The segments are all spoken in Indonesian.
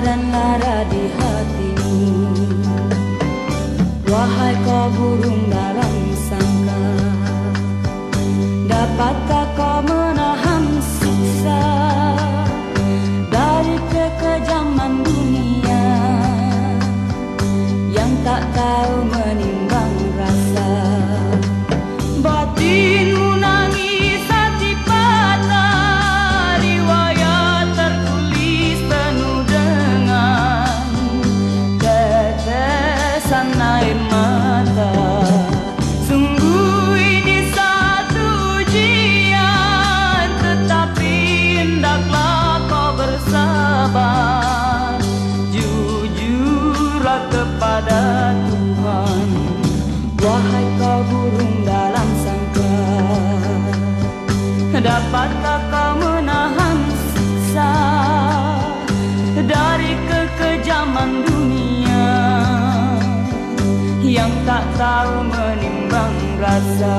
dan lara di hatimu. Wahai kau burung dalam sangka Dapatkah kau menahan siksa Dari kekejaman dunia Yang tak tahu meninggal bersabar Jujurlah kepada Tuhan. Wahai kau burung dalam sangka Dapatkah kau menahan siksa Dari kekejaman dunia Yang tak tahu menimbang rasa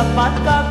dapatkah